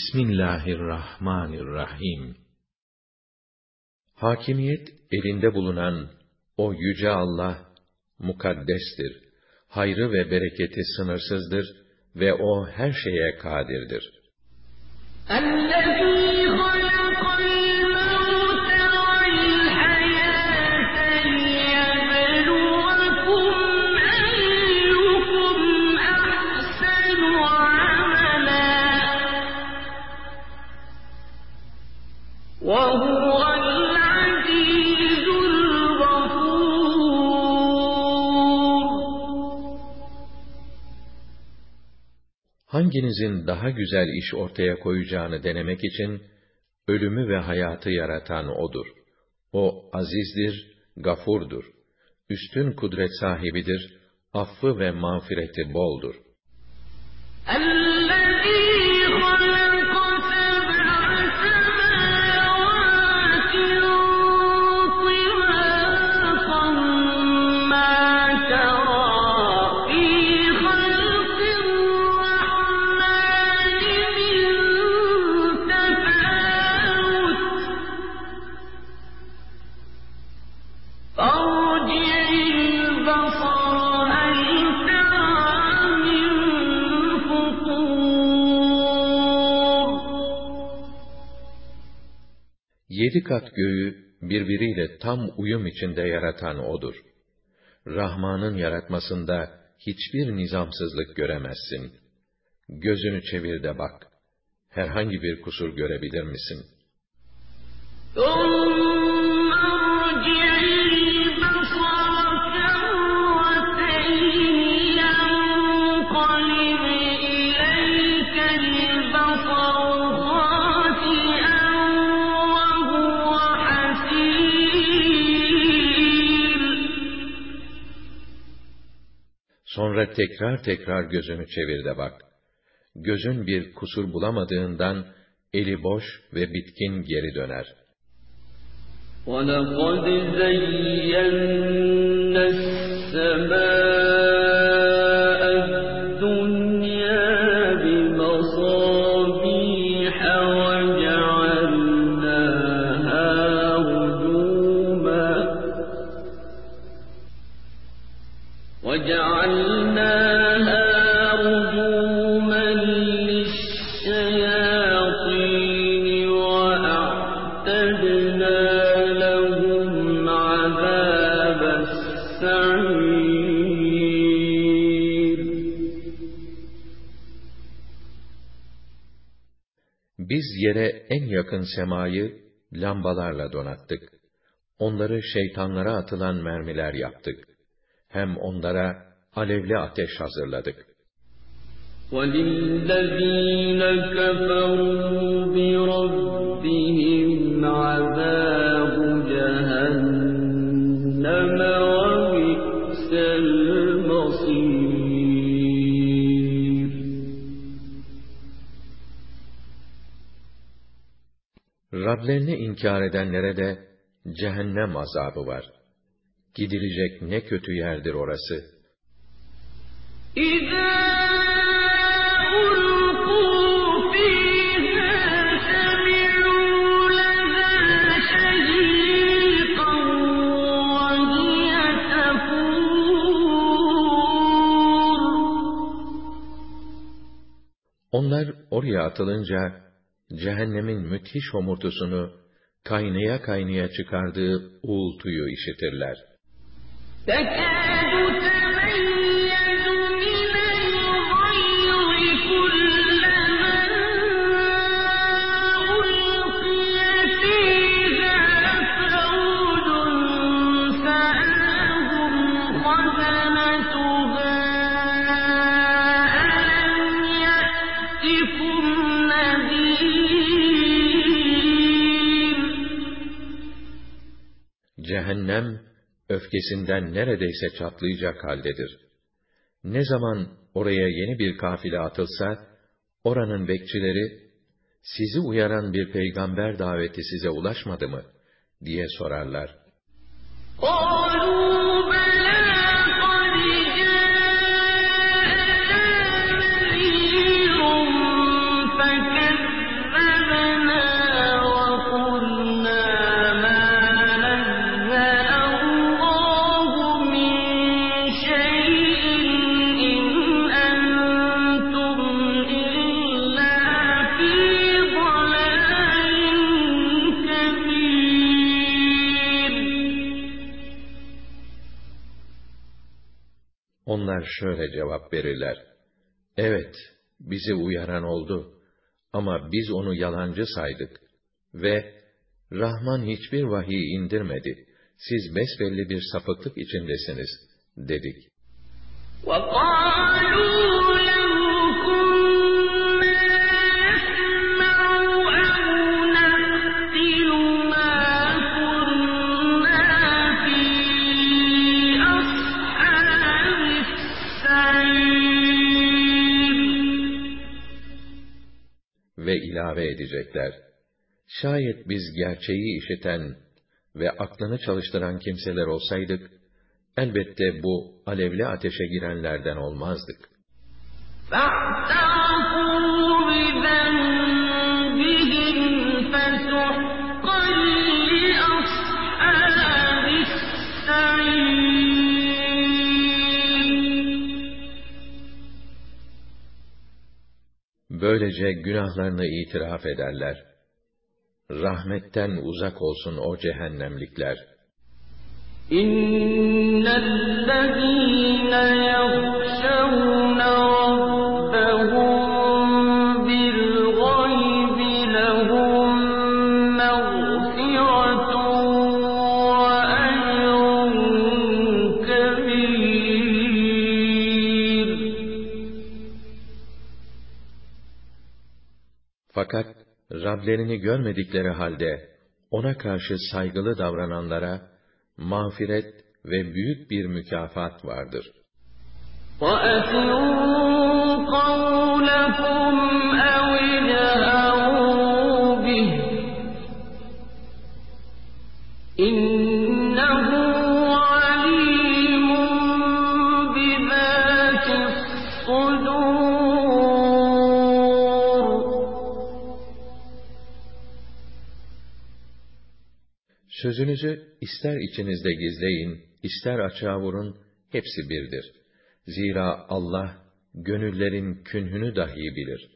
Bismillahirrahmanirrahim. Hakimiyet elinde bulunan o yüce Allah mukaddestir. Hayrı ve bereketi sınırsızdır ve o her şeye kadirdir. Hanginizin daha güzel iş ortaya koyacağını denemek için, ölümü ve hayatı yaratan O'dur. O azizdir, gafurdur. Üstün kudret sahibidir, affı ve mağfireti boldur. Yedi kat göğü birbiriyle tam uyum içinde yaratan O'dur. Rahman'ın yaratmasında hiçbir nizamsızlık göremezsin. Gözünü çevir de bak. Herhangi bir kusur görebilir misin? Sonra tekrar tekrar gözünü çevir de bak. Gözün bir kusur bulamadığından eli boş ve bitkin geri döner. وَلَقَدْ زَيَّنَّا السَّمَاءَ yere en yakın semayı lambalarla donattık. Onları şeytanlara atılan mermiler yaptık. Hem onlara alevli ateş hazırladık. وَلِلَّذ۪ينَ كَفَرُوا بِرَبِّهِمْ عَذَابُ Rablerini inkar edenlere de cehennem azabı var. Gidilecek ne kötü yerdir orası. İzâ Onlar oraya atılınca cehennemin müthiş homurtusunu kaynaya kaynaya çıkardığı uğultuyu işitirler. Cehennem, öfkesinden neredeyse çatlayacak haldedir. Ne zaman oraya yeni bir kafile atılsa, oranın bekçileri, sizi uyaran bir peygamber daveti size ulaşmadı mı? diye sorarlar. Onlar şöyle cevap verirler. Evet, bizi uyaran oldu. Ama biz onu yalancı saydık. Ve Rahman hiçbir vahiy indirmedi. Siz besbelli bir sapıklık içindesiniz, dedik. وَقَالُوا ve ilave edecekler. Şayet biz gerçeği işiten ve aklını çalıştıran kimseler olsaydık, elbette bu alevli ateşe girenlerden olmazdık. Böylece günahlarını itiraf ederler. Rahmetten uzak olsun o cehennemlikler. İnnellezîne yahşevne Rablerini görmedikleri halde ona karşı saygılı davrananlara mağfiret ve büyük bir mükafat vardır. وَأَسِرُوا Sözünüzü ister içinizde gizleyin, ister açığa vurun, hepsi birdir. Zira Allah, gönüllerin künhünü dahi bilir.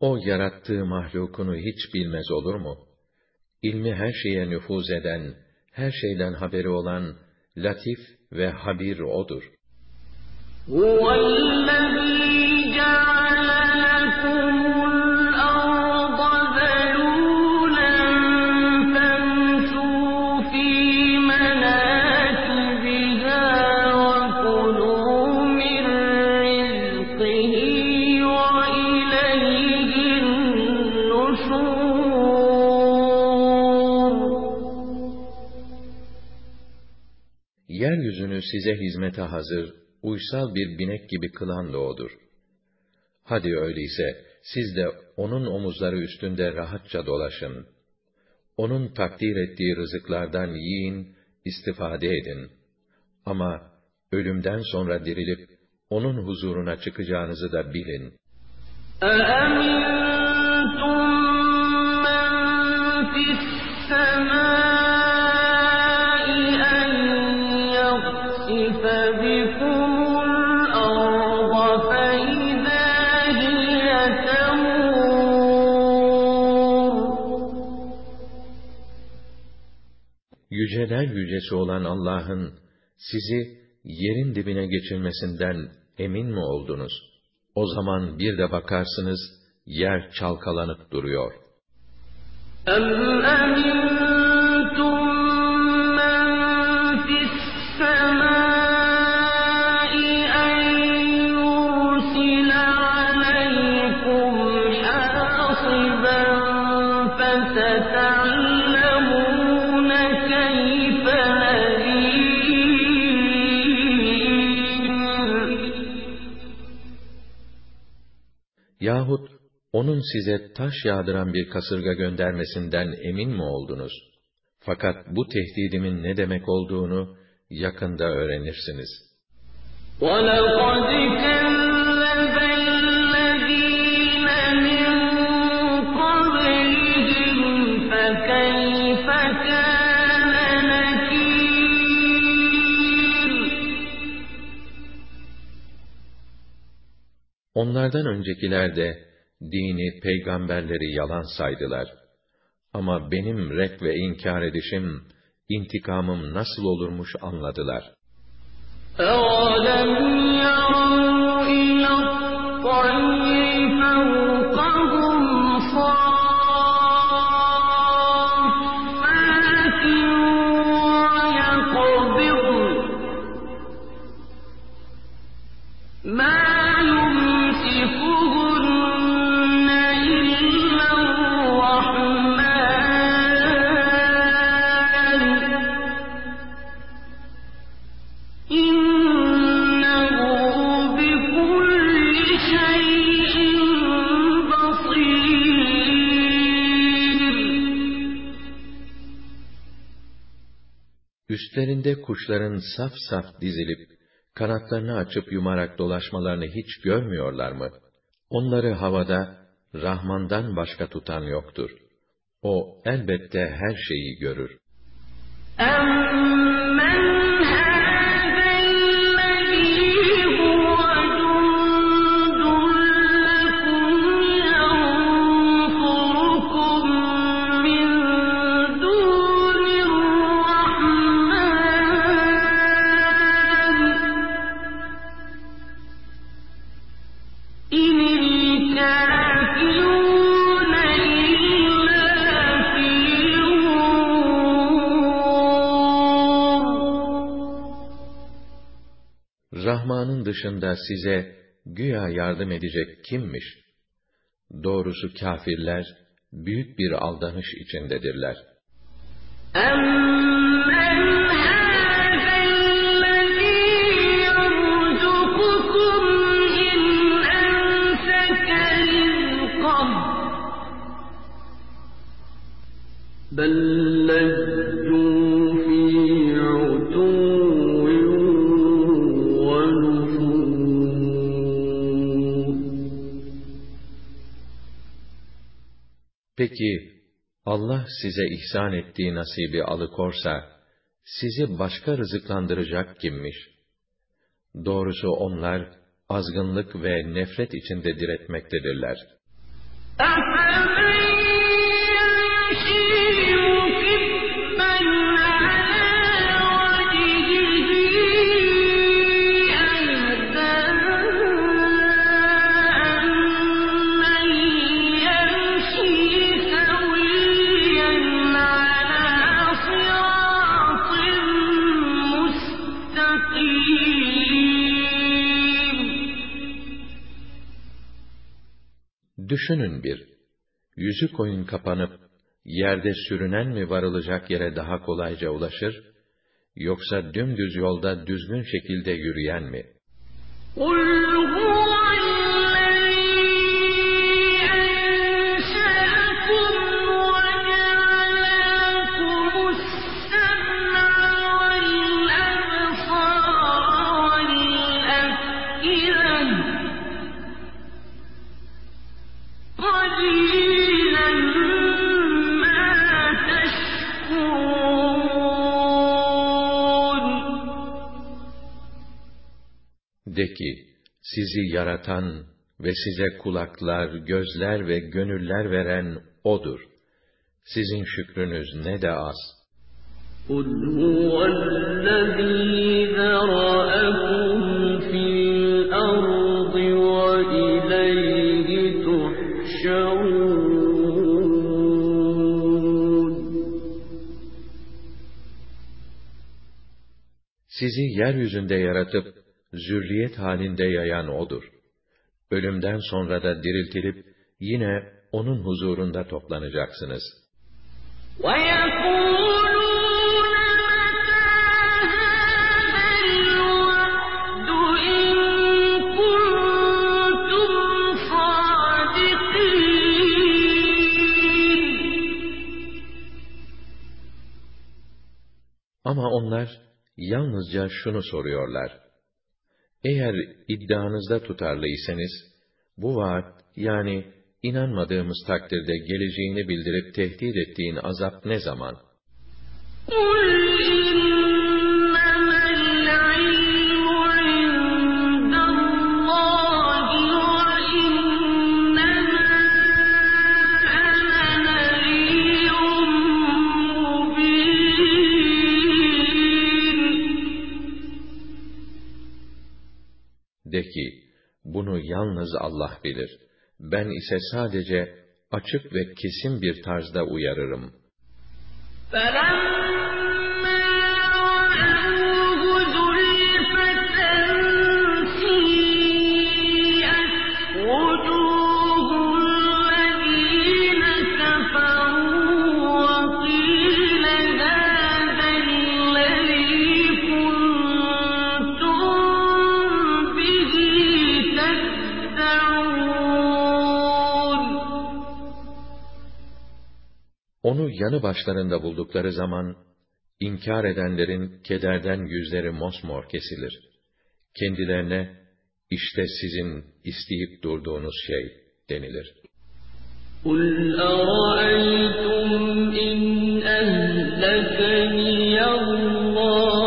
O yarattığı mahlukunu hiç bilmez olur mu? İlmi her şeye nüfuz eden, her şeyden haberi olan, latif ve habir O'dur. yeryüzünü size hizmete hazır, uysal bir binek gibi kılan da O'dur. Hadi öyleyse, siz de O'nun omuzları üstünde rahatça dolaşın. O'nun takdir ettiği rızıklardan yiyin, istifade edin. Ama ölümden sonra dirilip, O'nun huzuruna çıkacağınızı da bilin. أَأَمِنْتُمْ مَنْ فِي السَّمَاءِ yüceler yücesi olan Allah'ın sizi yerin dibine geçirmesinden emin mi oldunuz? O zaman bir de bakarsınız, yer çalkalanıp duruyor. اَمْ onun size taş yağdıran bir kasırga göndermesinden emin mi oldunuz? Fakat bu tehdidimin ne demek olduğunu yakında öğrenirsiniz. وَلَقَدْ كَذَّبَ الَّذِينَ مِن قَبْلِهِمْ فَكَيْفَ كَانَ نَكِيرِ Onlardan öncekiler de dini, peygamberleri yalan saydılar. Ama benim red ve inkar edişim, intikamım nasıl olurmuş anladılar. أَوَلَمْ يَرَوْا إِلَى الطَّيْرِ kuşların saf saf dizilip, kanatlarını açıp yumarak dolaşmalarını hiç görmüyorlar mı? Onları havada, Rahman'dan başka tutan yoktur. O elbette her şeyi görür. أَمَّنْ Rahman'ın dışında size güya yardım edecek kimmiş? Doğrusu kâfirler büyük bir aldanış içindedirler. أَمَّنْ هَٰذَا الَّذِي يَرْزُقُكُمْ إِنْ أَمْسَكَ رِزْقَهُ بَل Peki Allah size ihsan ettiği nasibi alıkorsa, sizi başka rızıklandıracak kimmiş? Doğrusu onlar azgınlık ve nefret içinde diretmektedirler. Düşünün bir, yüzü koyun kapanıp, yerde sürünen mi varılacak yere daha kolayca ulaşır, yoksa dümdüz yolda düzgün şekilde yürüyen mi? قُلْ sizi yaratan ve size kulaklar, gözler ve gönüller veren O'dur. Sizin şükrünüz ne de az. قُلْ هُوَ الَّذِي ذَرَأَكُمْ فِي الْأَرْضِ وَإِلَيْهِ تُحْشَرُونَ Sizi yeryüzünde yaratıp, zürriyet halinde yayan O'dur. Ölümden sonra da diriltilip, yine O'nun huzurunda toplanacaksınız. Ama onlar yalnızca şunu soruyorlar. Eğer iddianızda tutarlıysanız, bu vaat, yani inanmadığımız takdirde geleceğini bildirip tehdit ettiğin azap ne zaman? De ki, bunu yalnız Allah bilir. Ben ise sadece açık ve kesin bir tarzda uyarırım. فَلَمَّا Onu yanı başlarında buldukları zaman, inkar edenlerin kederden yüzleri mosmor kesilir. Kendilerine, işte sizin isteyip durduğunuz şey denilir. قُلْ أَرَأَيْتُمْ إِنْ أَهْلَكَنِيَ اللَّهُ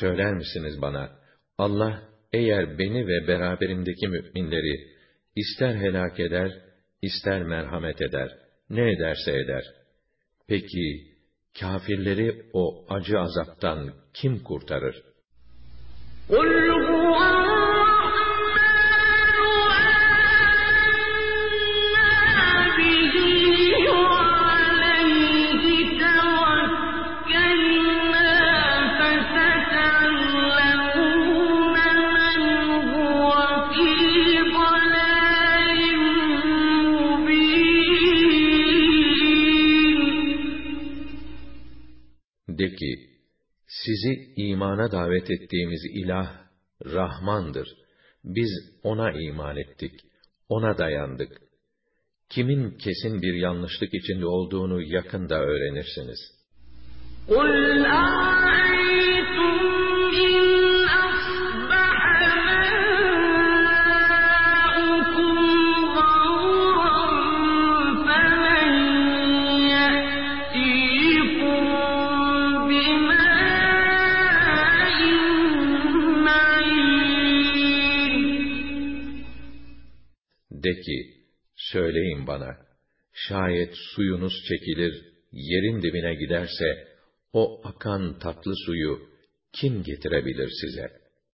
söyler misiniz bana, Allah eğer beni ve beraberimdeki müminleri ister helak eder, ister merhamet eder, ne ederse eder. Peki, kâfirleri o acı azaptan kim kurtarır? قُلْ imana davet ettiğimiz ilah, Rahmandır. Biz ona iman ettik, ona dayandık. Kimin kesin bir yanlışlık içinde olduğunu yakında öğrenirsiniz. قُلْ أَرَأَيْتُمْ De ki, söyleyin bana, şayet suyunuz çekilir, yerin dibine giderse, o akan tatlı suyu kim getirebilir size?'